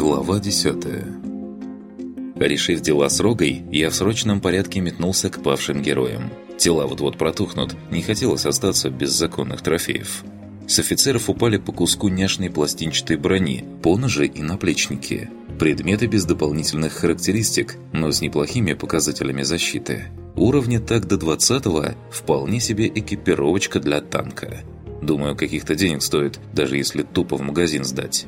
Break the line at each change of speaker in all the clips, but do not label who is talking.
Глава 10 Решив дела с Рогой, я в срочном порядке метнулся к павшим героям. Тела вот-вот протухнут, не хотелось остаться без законных трофеев. С офицеров упали по куску няшной пластинчатой брони, поножи и наплечники. Предметы без дополнительных характеристик, но с неплохими показателями защиты. Уровня так до 20 вполне себе экипировочка для танка. Думаю, каких-то денег стоит, даже если тупо в магазин сдать.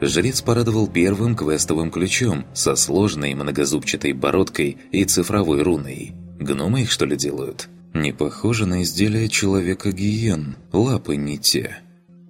Жрец порадовал первым квестовым ключом со сложной многозубчатой бородкой и цифровой руной. Гномы их что ли делают? Не похоже на изделие человека-гиен, лапы не те.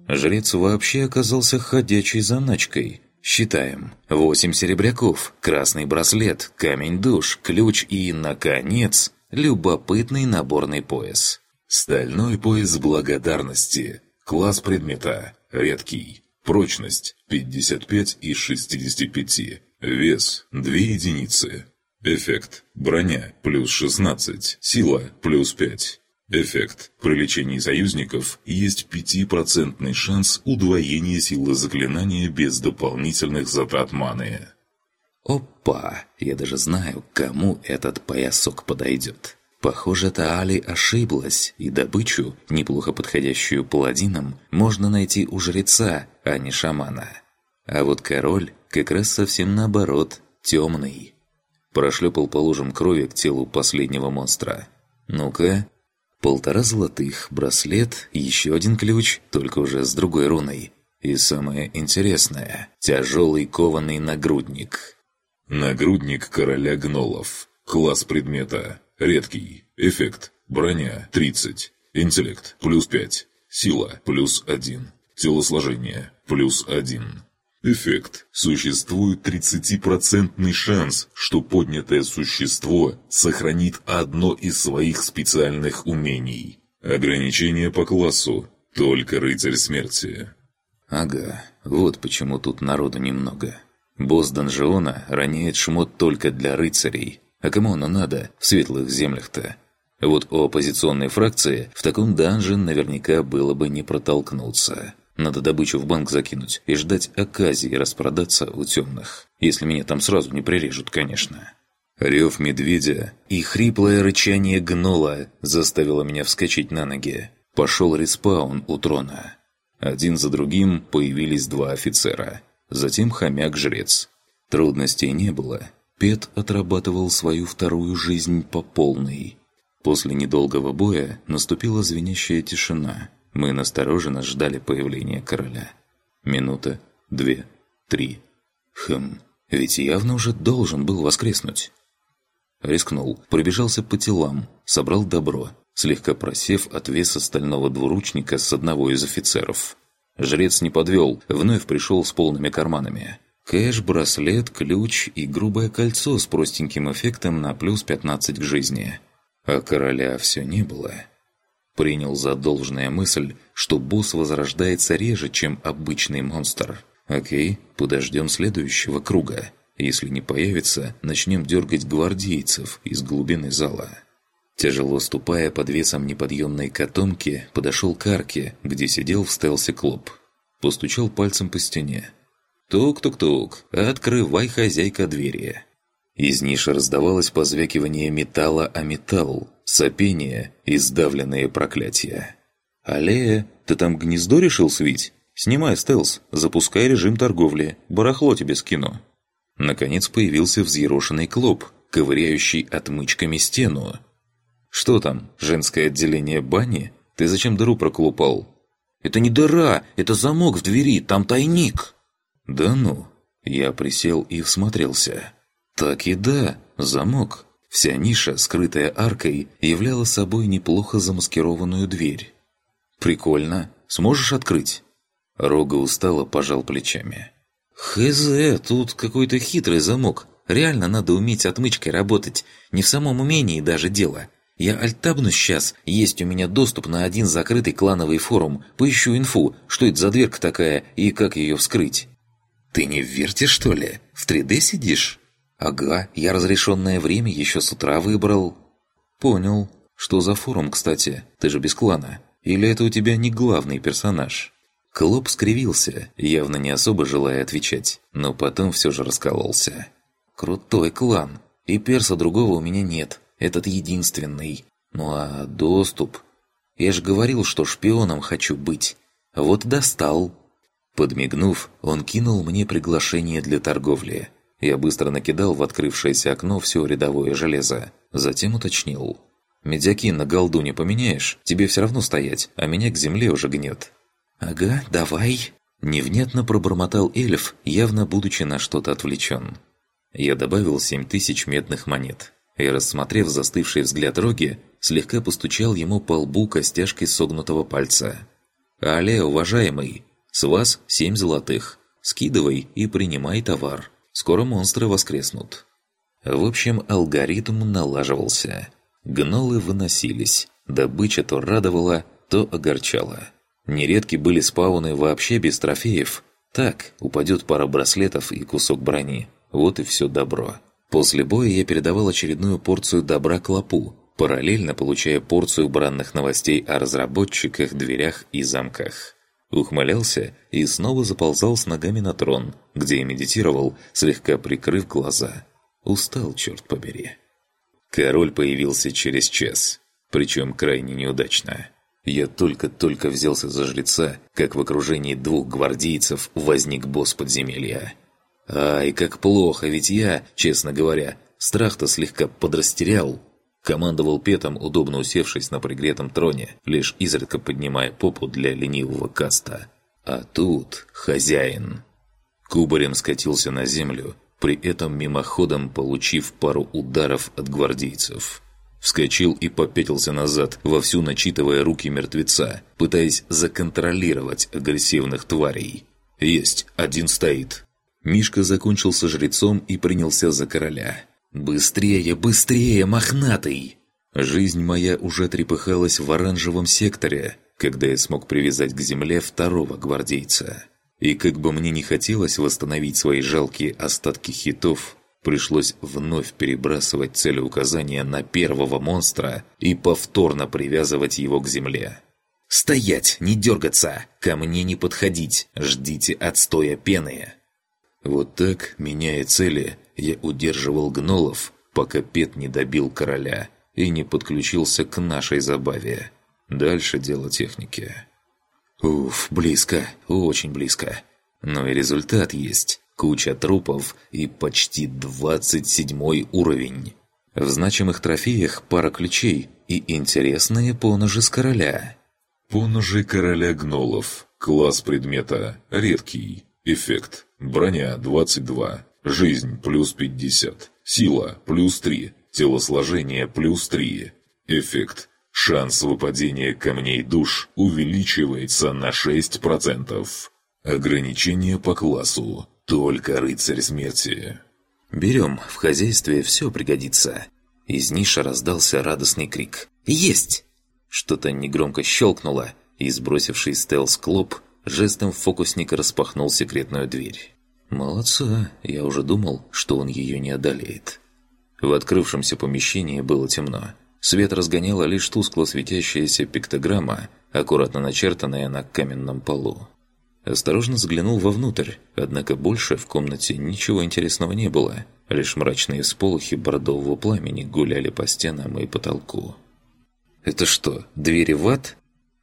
Жрец вообще оказался ходячей заначкой. Считаем. Восемь серебряков, красный браслет, камень-душ, ключ и, наконец, любопытный наборный пояс.
Стальной пояс благодарности. Класс предмета. Редкий. Прочность 55 из 65. Вес 2 единицы. Эффект. Броня плюс 16. Сила плюс 5. Эффект. При лечении союзников есть 5% шанс удвоения силы заклинания без дополнительных затрат маны.
Опа! Я даже знаю, кому этот поясок подойдет. Похоже, Таали ошиблась, и добычу, неплохо подходящую паладинам, можно найти у жреца, а не шамана. А вот король как раз совсем наоборот, темный. Прошлепал по лужам крови к телу последнего монстра. Ну-ка. Полтора золотых, браслет, еще один ключ, только уже с другой руной. И самое интересное – тяжелый кованый нагрудник.
Нагрудник короля гнолов. Класс предмета Редкий. Эффект. Броня – 30. Интеллект – плюс 5. Сила – плюс 1. Телосложение – плюс 1. Эффект. Существует 30% шанс, что поднятое существо сохранит одно из своих специальных умений. Ограничение по классу. Только рыцарь смерти.
Ага, вот почему тут народу немного. Босс донжиона роняет шмот только для рыцарей, а кому оно надо в светлых землях-то? Вот у оппозиционной фракции в таком данжен наверняка было бы не протолкнуться. Надо добычу в банк закинуть и ждать оказии распродаться у темных. Если меня там сразу не прирежут, конечно. Рев медведя и хриплое рычание гнола заставило меня вскочить на ноги. Пошел респаун у трона. Один за другим появились два офицера. Затем хомяк-жрец. Трудностей не было. Пет отрабатывал свою вторую жизнь по полной. После недолгого боя наступила звенящая тишина. Мы настороженно ждали появления короля. Минута, две, три. Хм, ведь явно уже должен был воскреснуть. Рискнул, пробежался по телам, собрал добро, слегка просев от веса стального двуручника с одного из офицеров. Жрец не подвел, вновь пришел с полными карманами – Кэш, браслет, ключ и грубое кольцо с простеньким эффектом на плюс 15 к жизни. А короля все не было. Принял за должное мысль, что босс возрождается реже, чем обычный монстр. Окей, подождем следующего круга. Если не появится, начнем дергать гвардейцев из глубины зала. Тяжело ступая под весом неподъемной котомки, подошел к арке, где сидел в стелсе Клоп. Постучал пальцем по стене. «Тук-тук-тук, открывай, хозяйка, двери». Из ниши раздавалось позвякивание металла о металл, сопение и сдавленные проклятия. «Аллея, ты там гнездо решил свить? Снимай стелс, запускай режим торговли, барахло тебе скину». Наконец появился взъерошенный клоп, ковыряющий отмычками стену. «Что там, женское отделение бани? Ты зачем дыру проклупал?» «Это не дыра, это замок в двери, там тайник!» «Да ну!» Я присел и всмотрелся. «Так и да, замок». Вся ниша, скрытая аркой, являла собой неплохо замаскированную дверь. «Прикольно. Сможешь открыть?» Рога устало пожал плечами. «Хз, тут какой-то хитрый замок. Реально надо уметь отмычкой работать. Не в самом умении даже дело. Я альтабну сейчас. Есть у меня доступ на один закрытый клановый форум. Поищу инфу, что это за дверка такая и как ее вскрыть». «Ты не в Верте, что ли? В 3D сидишь?» «Ага, я разрешенное время еще с утра выбрал». «Понял. Что за форум, кстати? Ты же без клана. Или это у тебя не главный персонаж?» Клоп скривился, явно не особо желая отвечать, но потом все же раскололся. «Крутой клан. И перса другого у меня нет. Этот единственный. Ну а доступ? Я же говорил, что шпионом хочу быть. Вот достал». Подмигнув, он кинул мне приглашение для торговли. Я быстро накидал в открывшееся окно все рядовое железо. Затем уточнил. «Медяки на голду не поменяешь? Тебе все равно стоять, а меня к земле уже гнет». «Ага, давай!» Невнятно пробормотал эльф, явно будучи на что-то отвлечен. Я добавил семь тысяч медных монет. И, рассмотрев застывший взгляд Роги, слегка постучал ему по лбу костяшкой согнутого пальца. «Але, уважаемый, с вас семь золотых. Скидывай и принимай товар. Скоро монстры воскреснут». В общем, алгоритм налаживался. Гнолы выносились. Добыча то радовала, то огорчала. Нередки были спауны вообще без трофеев. Так, упадет пара браслетов и кусок брони. Вот и все добро. После боя я передавал очередную порцию добра клопу, параллельно получая порцию бранных новостей о разработчиках, дверях и замках. Ухмылялся и снова заползал с ногами на трон, где я медитировал, слегка прикрыв глаза. Устал, черт побери. Король появился через час, причем крайне неудачно. Я только-только взялся за жреца, как в окружении двух гвардейцев возник босс подземелья. Ай, как плохо, ведь я, честно говоря, страх-то слегка подрастерял. Командовал Петом, удобно усевшись на пригретом троне, лишь изредка поднимая попу для ленивого каста. А тут хозяин. Кубарем скатился на землю, при этом мимоходом получив пару ударов от гвардейцев. Вскочил и попятился назад, вовсю начитывая руки мертвеца, пытаясь законтролировать агрессивных тварей. «Есть, один стоит». Мишка закончил со жрецом и принялся за короля. «Быстрее, быстрее, мохнатый!» Жизнь моя уже трепыхалась в оранжевом секторе, когда я смог привязать к земле второго гвардейца. И как бы мне не хотелось восстановить свои жалкие остатки хитов, пришлось вновь перебрасывать целеуказания на первого монстра и повторно привязывать его к земле. «Стоять! Не дергаться! Ко мне не подходить! Ждите отстоя пены!» Вот так, меняя цели, я удерживал гнолов, пока Пет не добил короля и не подключился к нашей забаве. Дальше дело техники. Уф, близко, очень близко. Но и результат есть куча трупов и почти 27 уровень. В значимых трофеях пара ключей и интересные поножи с короля.
Поножи короля гнолов. Класс предмета. Редкий. Эффект. Броня 22. Жизнь плюс 50. Сила плюс 3. Телосложение плюс 3. Эффект. Шанс выпадения камней душ увеличивается на 6%. Ограничение по классу. Только рыцарь смерти.
«Берем, в хозяйстве все пригодится». Из ниши раздался радостный крик. «Есть!» Что-то негромко щелкнуло, и сбросивший стелс Клоп жестом фокусника распахнул секретную дверь. «Молодца, я уже думал, что он ее не одолеет». В открывшемся помещении было темно. Свет разгоняла лишь тускло светящаяся пиктограмма, аккуратно начертанная на каменном полу. Осторожно заглянул вовнутрь, однако больше в комнате ничего интересного не было. Лишь мрачные сполохи бордового пламени гуляли по стенам и потолку. «Это что, двери в ад?»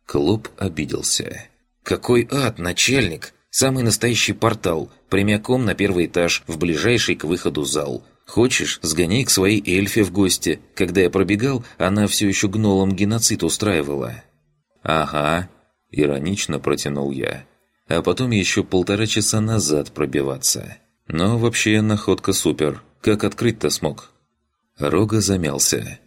Клоп обиделся. «Какой ад, начальник? Самый настоящий портал, прямиком на первый этаж, в ближайший к выходу зал. Хочешь, сгоняй к своей эльфе в гости. Когда я пробегал, она все еще гнолом геноцид устраивала». «Ага», — иронично протянул я а потом еще полтора часа назад пробиваться. Но вообще находка супер. Как открыть-то смог? Рога замялся.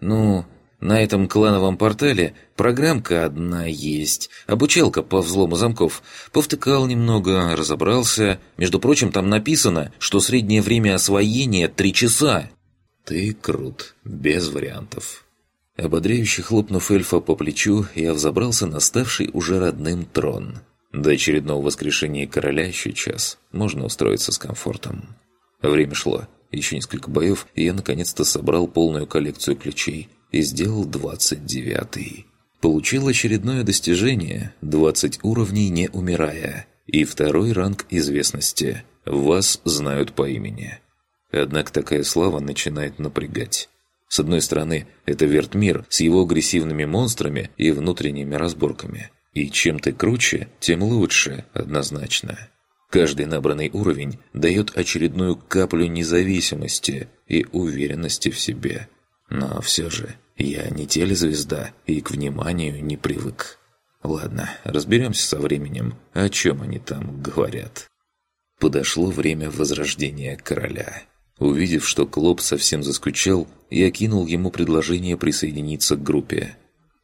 «Ну, на этом клановом портале программка одна есть. Обучалка по взлому замков. Повтыкал немного, разобрался. Между прочим, там написано, что среднее время освоения – три часа». «Ты крут. Без вариантов». Ободряюще хлопнув эльфа по плечу, я взобрался на ставший уже родным трон – до очередного воскрешения короля еще час. Можно устроиться с комфортом. Время шло. Еще несколько боев, и я наконец-то собрал полную коллекцию ключей и сделал двадцать девятый. Получил очередное достижение – 20 уровней не умирая, и второй ранг известности – вас знают по имени. Однако такая слава начинает напрягать. С одной стороны, это Вертмир с его агрессивными монстрами и внутренними разборками. И чем ты круче, тем лучше, однозначно. Каждый набранный уровень дает очередную каплю независимости и уверенности в себе. Но все же, я не телезвезда и к вниманию не привык. Ладно, разберемся со временем, о чем они там говорят. Подошло время возрождения короля. Увидев, что Клоп совсем заскучал, я кинул ему предложение присоединиться к группе.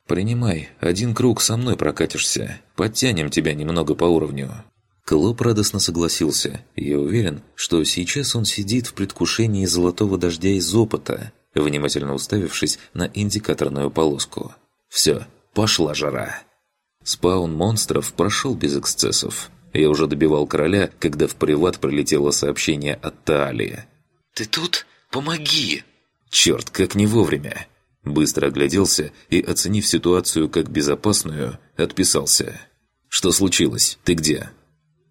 «Принимай, один круг со мной прокатишься, подтянем тебя немного по уровню». Клоп радостно согласился. Я уверен, что сейчас он сидит в предвкушении золотого дождя из опыта, внимательно уставившись на индикаторную полоску. «Все, пошла жара!» Спаун монстров прошел без эксцессов. Я уже добивал короля, когда в приват прилетело сообщение от Таалии.
«Ты тут? Помоги!»
«Черт, как не вовремя!» Быстро огляделся и, оценив ситуацию как безопасную, отписался. «Что случилось? Ты где?»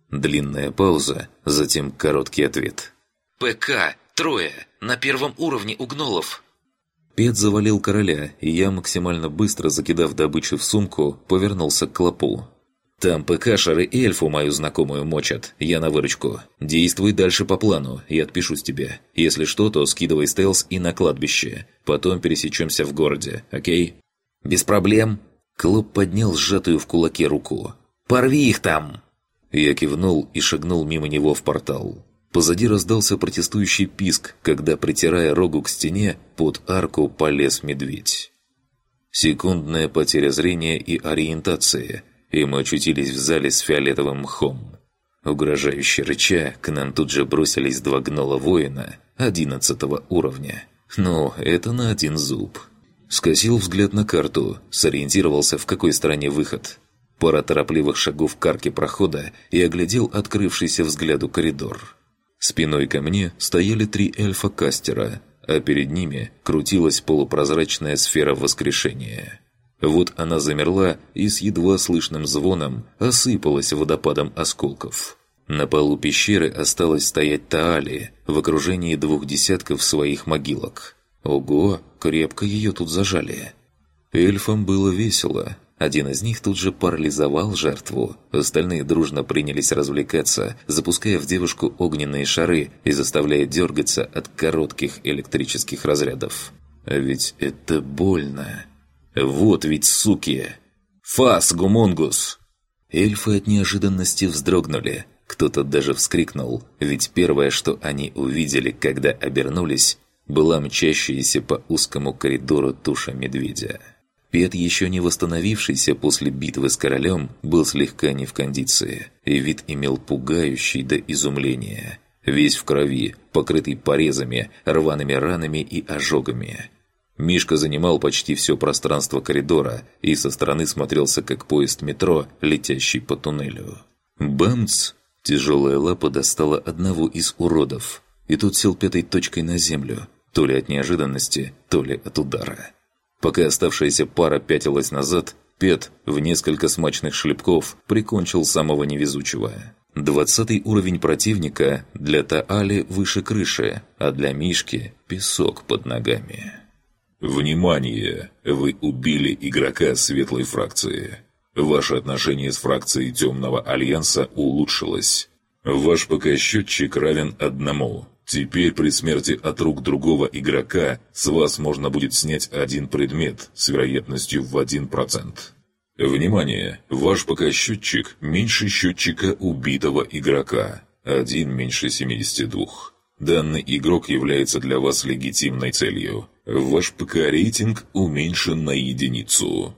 Длинная пауза, затем короткий ответ.
«ПК! Трое! На первом уровне у гнолов!»
Пет завалил короля, и я, максимально быстро закидав добычу в сумку, повернулся к клопу. Там ПК-шеры и эльфу мою знакомую мочат. Я на выручку. Действуй дальше по плану, и отпишусь тебе. Если что, то скидывай стелс и на кладбище. Потом пересечемся в городе, окей? Без проблем. Клоп поднял сжатую в кулаке руку. «Порви их там!» Я кивнул и шагнул мимо него в портал. Позади раздался протестующий писк, когда, притирая рогу к стене, под арку полез медведь. Секундная потеря зрения и ориентации – и мы очутились в зале с фиолетовым мхом. Угрожающе рыча, к нам тут же бросились два гнола воина одиннадцатого уровня. Ну, это на один зуб. Скосил взгляд на карту, сориентировался, в какой стороне выход. Пара торопливых шагов к арке прохода и оглядел открывшийся взгляду коридор. Спиной ко мне стояли три эльфа-кастера, а перед ними крутилась полупрозрачная сфера воскрешения – вот она замерла и с едва слышным звоном осыпалась водопадом осколков. На полу пещеры осталось стоять Таали в окружении двух десятков своих могилок. Ого, крепко ее тут зажали. Эльфам было весело. Один из них тут же парализовал жертву. Остальные дружно принялись развлекаться, запуская в девушку огненные шары и заставляя дергаться от коротких электрических разрядов. А ведь это больно. Вот ведь суки! Фас, гумунгус! Эльфы от неожиданности вздрогнули. Кто-то даже вскрикнул, ведь первое, что они увидели, когда обернулись, была мчащаяся по узкому коридору туша медведя. Пет, еще не восстановившийся после битвы с королем, был слегка не в кондиции, и вид имел пугающий до изумления. Весь в крови, покрытый порезами, рваными ранами и ожогами. Мишка занимал почти все пространство коридора и со стороны смотрелся как поезд метро, летящий по туннелю. Бамц! Тяжелая лапа достала одного из уродов, и тот сел пятой точкой на землю, то ли от неожиданности, то ли от удара. Пока оставшаяся пара пятилась назад, Пет в несколько смачных шлепков прикончил самого невезучего. Двадцатый уровень противника для Таали выше крыши, а для Мишки – песок под ногами.
Внимание! Вы убили игрока светлой фракции. Ваше отношение с фракцией Темного Альянса улучшилось. Ваш ПК-счетчик равен одному. Теперь при смерти от рук другого игрока с вас можно будет снять один предмет с вероятностью в 1%. Внимание! Ваш ПК-счетчик меньше счетчика убитого игрока. Один меньше 72. Данный игрок является для вас легитимной целью. Ваш ПК-рейтинг уменьшен на единицу.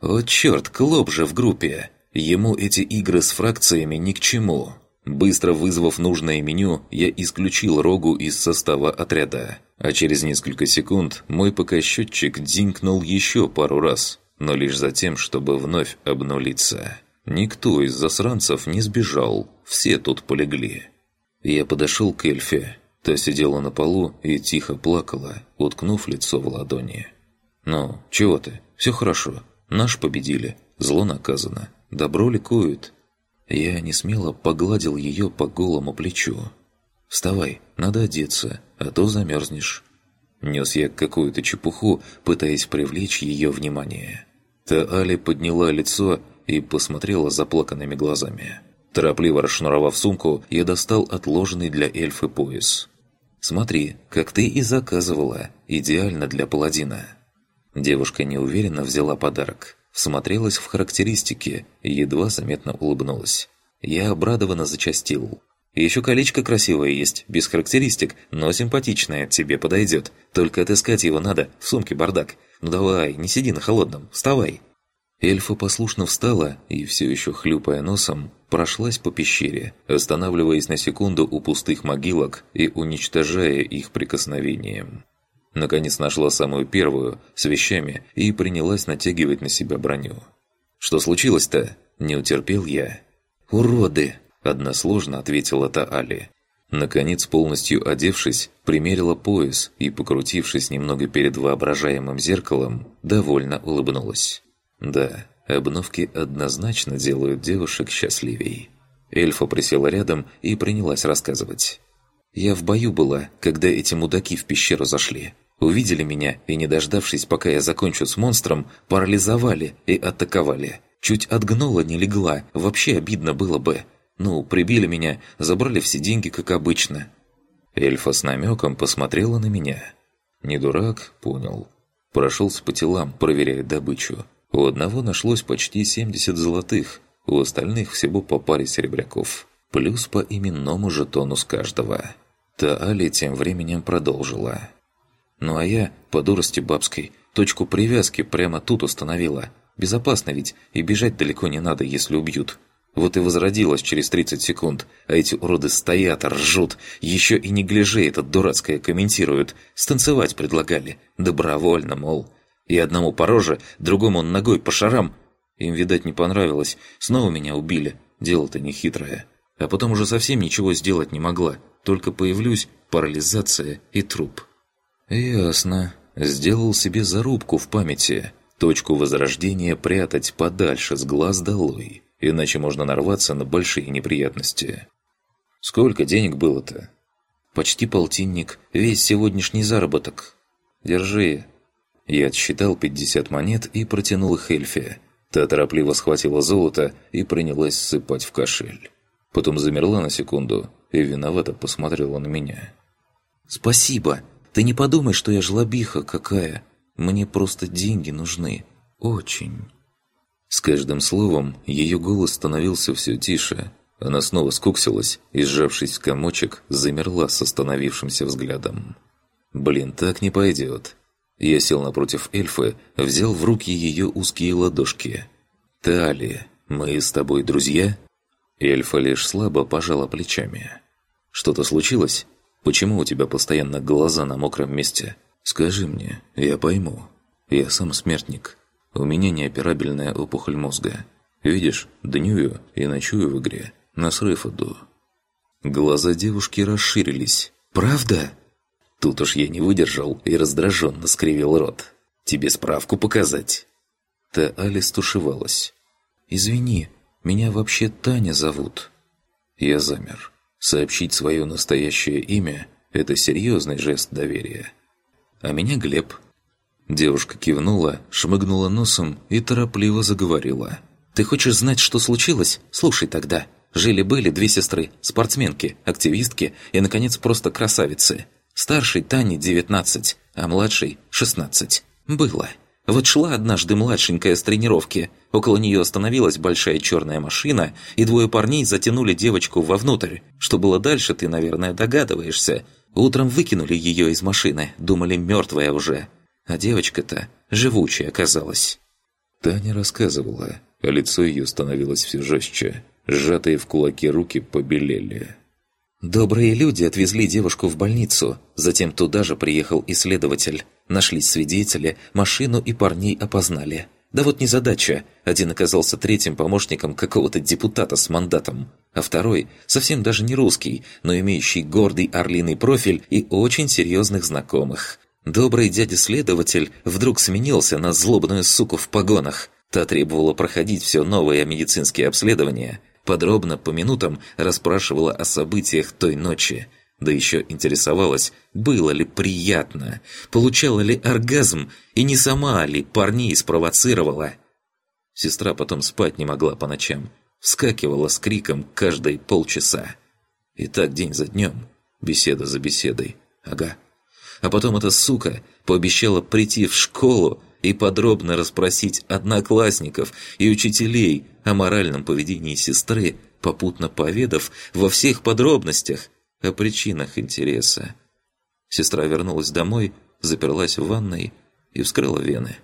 О черт, Клоп же в группе. Ему эти игры с фракциями ни к чему. Быстро вызвав нужное меню, я исключил Рогу из состава отряда. А через несколько секунд мой ПК-счетчик динкнул еще пару раз, но лишь за тем, чтобы вновь обнулиться. Никто из засранцев не сбежал, все тут полегли. Я подошел к эльфе. Та сидела на полу и тихо плакала, уткнув лицо в ладони. «Ну, чего ты? Все хорошо. Наш победили, зло наказано, добро ликует. Я не смело погладил ее по голому плечу. «Вставай, надо одеться, а то замерзнешь». Нес я какую-то чепуху, пытаясь привлечь ее внимание. Таали подняла лицо и посмотрела заплаканными глазами. Торопливо расшнуровав сумку, я достал отложенный для эльфы пояс. «Смотри, как ты и заказывала, идеально для паладина». Девушка неуверенно взяла подарок, всмотрелась в характеристики и едва заметно улыбнулась. Я обрадованно зачастил. «Еще колечко красивое есть, без характеристик, но симпатичное, тебе подойдет. Только отыскать его надо, в сумке бардак. Ну давай, не сиди на холодном, вставай!» Эльфа послушно встала и, все еще хлюпая носом, прошлась по пещере, останавливаясь на секунду у пустых могилок и уничтожая их прикосновением. Наконец нашла самую первую, с вещами, и принялась натягивать на себя броню. «Что случилось-то?» – не утерпел я. «Уроды!» – односложно ответила Таали. Наконец, полностью одевшись, примерила пояс и, покрутившись немного перед воображаемым зеркалом, довольно улыбнулась. «Да, обновки однозначно делают девушек счастливей». Эльфа присела рядом и принялась рассказывать. Я в бою была, когда эти мудаки в пещеру зашли. Увидели меня и, не дождавшись, пока я закончу с монстром, парализовали и атаковали. Чуть от гнола не легла, вообще обидно было бы. Ну, прибили меня, забрали все деньги, как обычно. Эльфа с намеком посмотрела на меня. Не дурак, понял. Прошелся по телам, проверяя добычу. У одного нашлось почти 70 золотых, у остальных всего по паре серебряков. Плюс по именному жетону с каждого. Таали тем временем продолжила. Ну а я, по дурости бабской, точку привязки прямо тут установила. Безопасно ведь, и бежать далеко не надо, если убьют. Вот и возродилась через 30 секунд, а эти уроды стоят, ржут, еще и не гляже этот дурацкое комментируют. Станцевать предлагали. Добровольно, мол. И одному по роже, другому ногой по шарам. Им, видать, не понравилось. Снова меня убили. Дело-то не хитрое. А потом уже совсем ничего сделать не могла. Только появлюсь, парализация и труп. Ясно. Сделал себе зарубку в памяти. Точку возрождения прятать подальше с глаз долой. Иначе можно нарваться на большие неприятности. Сколько денег было-то? Почти полтинник. Весь сегодняшний заработок. Держи. Я отсчитал 50 монет и протянул их Эльфе. Та торопливо схватила золото и принялась ссыпать в кошель. Потом замерла на секунду и виновато посмотрела на меня. «Спасибо. Ты не подумай, что я жлобиха какая. Мне просто деньги нужны. Очень». С каждым словом ее голос становился все тише. Она снова скуксилась и, сжавшись в комочек, замерла с остановившимся взглядом. «Блин, так не пойдет». Я сел напротив эльфы, взял в руки ее узкие ладошки. «Тали, мы с тобой друзья?» Эльфа лишь слабо пожала плечами. «Что-то случилось? Почему у тебя постоянно глаза на мокром месте? Скажи мне, я пойму. Я сам смертник. У меня неоперабельная опухоль мозга. Видишь, днюю и ночую в игре. На срыв иду». Глаза девушки расширились. «Правда?» Тут уж я не выдержал и раздраженно скривил рот. «Тебе справку показать?» Та Алис тушевалась. «Извини, меня вообще Таня зовут». Я замер. Сообщить свое настоящее имя – это серьезный жест доверия. А меня Глеб. Девушка кивнула, шмыгнула носом и торопливо заговорила. «Ты хочешь знать, что случилось? Слушай тогда. Жили-были две сестры, спортсменки, активистки и, наконец, просто красавицы. Старшей Тане 19, а младшей – 16. Было. Вот шла однажды младшенькая с тренировки. Около нее остановилась большая черная машина, и двое парней затянули девочку вовнутрь. Что было дальше, ты, наверное, догадываешься. Утром выкинули ее из машины, думали, мертвая уже. А девочка-то живучая оказалась. Таня рассказывала, а лицо ее становилось все жестче. Сжатые в кулаки руки побелели. Добрые люди отвезли девушку в больницу. Затем туда же приехал исследователь. Нашлись свидетели, машину и парней опознали. Да вот незадача. Один оказался третьим помощником какого-то депутата с мандатом, а второй совсем даже не русский, но имеющий гордый орлиный профиль и очень серьезных знакомых. Добрый дядя-следователь вдруг сменился на злобную суку в погонах. Та требовала проходить все новые медицинские обследования, подробно по минутам расспрашивала о событиях той ночи, да еще интересовалась, было ли приятно, получала ли оргазм и не сама ли парней спровоцировала. Сестра потом спать не могла по ночам, вскакивала с криком каждые полчаса. И так день за днем, беседа за беседой. Ага. А потом эта сука пообещала прийти в школу и подробно расспросить одноклассников и учителей о моральном поведении сестры, попутно поведав во всех подробностях о причинах интереса. Сестра вернулась домой, заперлась в ванной и вскрыла вены.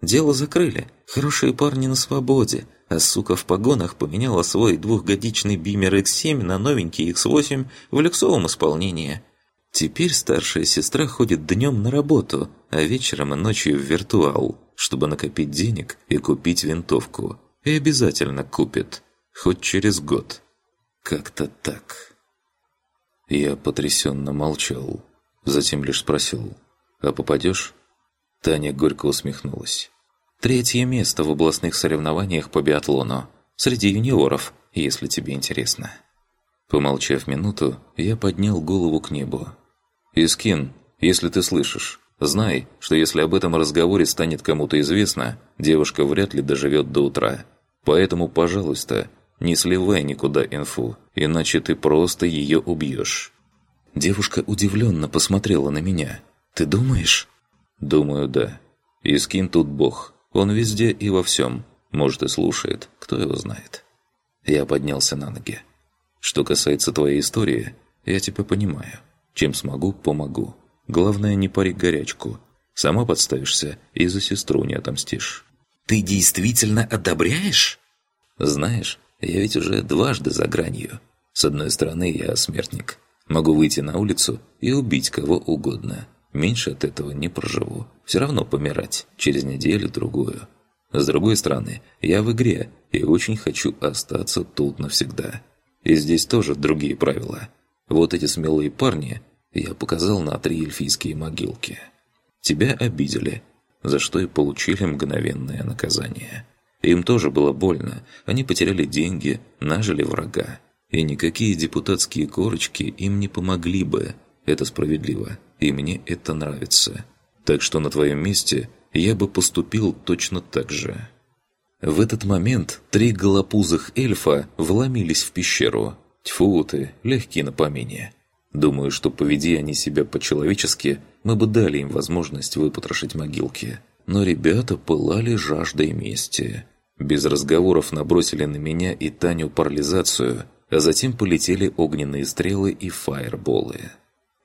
Дело закрыли. Хорошие парни на свободе. А сука в погонах поменяла свой двухгодичный Бимер X7 на новенький X8 в люксовом исполнении. Теперь старшая сестра ходит днем на работу, а вечером и ночью в виртуал, чтобы накопить денег и купить винтовку. И обязательно купит. Хоть через год. Как-то так. Я потрясенно молчал. Затем лишь спросил. «А попадешь?» Таня горько усмехнулась. Третье место в областных соревнованиях по биатлону. Среди юниоров, если тебе интересно. Помолчав минуту, я поднял голову к небу. «Искин, если ты слышишь, знай, что если об этом разговоре станет кому-то известно, девушка вряд ли доживет до утра. Поэтому, пожалуйста, не сливай никуда инфу, иначе ты просто ее убьешь». Девушка удивленно посмотрела на меня. «Ты думаешь?» «Думаю, да. Искин тут бог. Он везде и во всем. Может и слушает, кто его знает. Я поднялся на ноги. Что касается твоей истории, я тебя понимаю. Чем смогу, помогу. Главное, не пари горячку. Сама подставишься и за сестру не отомстишь.
Ты действительно одобряешь?
Знаешь, я ведь уже дважды за гранью. С одной стороны, я смертник. Могу выйти на улицу и убить кого угодно. Меньше от этого не проживу. Все равно помирать через неделю-другую. С другой стороны, я в игре и очень хочу остаться тут навсегда. И здесь тоже другие правила. Вот эти смелые парни я показал на три эльфийские могилки. Тебя обидели, за что и получили мгновенное наказание. Им тоже было больно, они потеряли деньги, нажили врага. И никакие депутатские корочки им не помогли бы. Это справедливо и мне это нравится. Так что на твоем месте я бы поступил точно так же». В этот момент три голопузых эльфа вломились в пещеру. Тьфу ты, легкие на помине. Думаю, что поведи они себя по-человечески, мы бы дали им возможность выпотрошить могилки. Но ребята пылали жаждой мести. Без разговоров набросили на меня и Таню парализацию, а затем полетели огненные стрелы и фаерболы.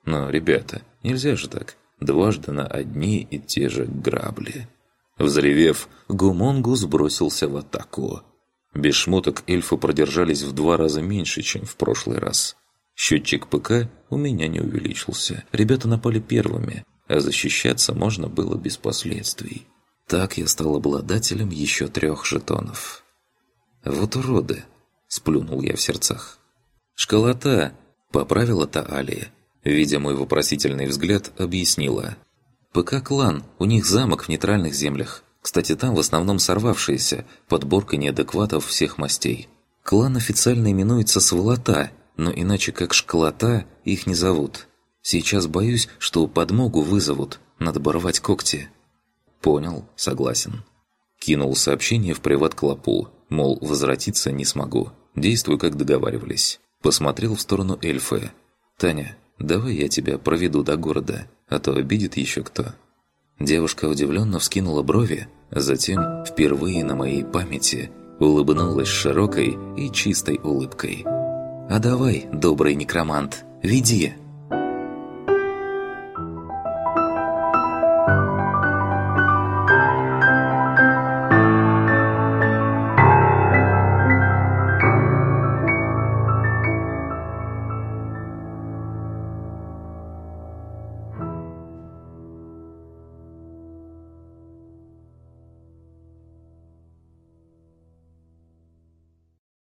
Но, ребята, Нельзя же так. Дважды на одни и те же грабли. Взревев, Гумонгус бросился в атаку. Без шмоток эльфы продержались в два раза меньше, чем в прошлый раз. Счетчик ПК у меня не увеличился. Ребята напали первыми, а защищаться можно было без последствий. Так я стал обладателем еще трех жетонов. «Вот уроды!» – сплюнул я в сердцах. «Школота!» – поправила Таалия Видя мой вопросительный взгляд, объяснила. «ПК-клан, у них замок в нейтральных землях. Кстати, там в основном сорвавшиеся, подборка неадекватов всех мастей. Клан официально именуется Сволота, но иначе как Школота их не зовут. Сейчас боюсь, что подмогу вызовут, надо борвать когти». «Понял, согласен». Кинул сообщение в приват-клопу, мол, возвратиться не смогу. Действуй, как договаривались. Посмотрел в сторону эльфы. «Таня, Давай я тебя проведу до города, а то обидит еще кто». Девушка удивленно вскинула брови, а затем, впервые на моей памяти, улыбнулась широкой и чистой улыбкой. «А давай, добрый некромант, веди!»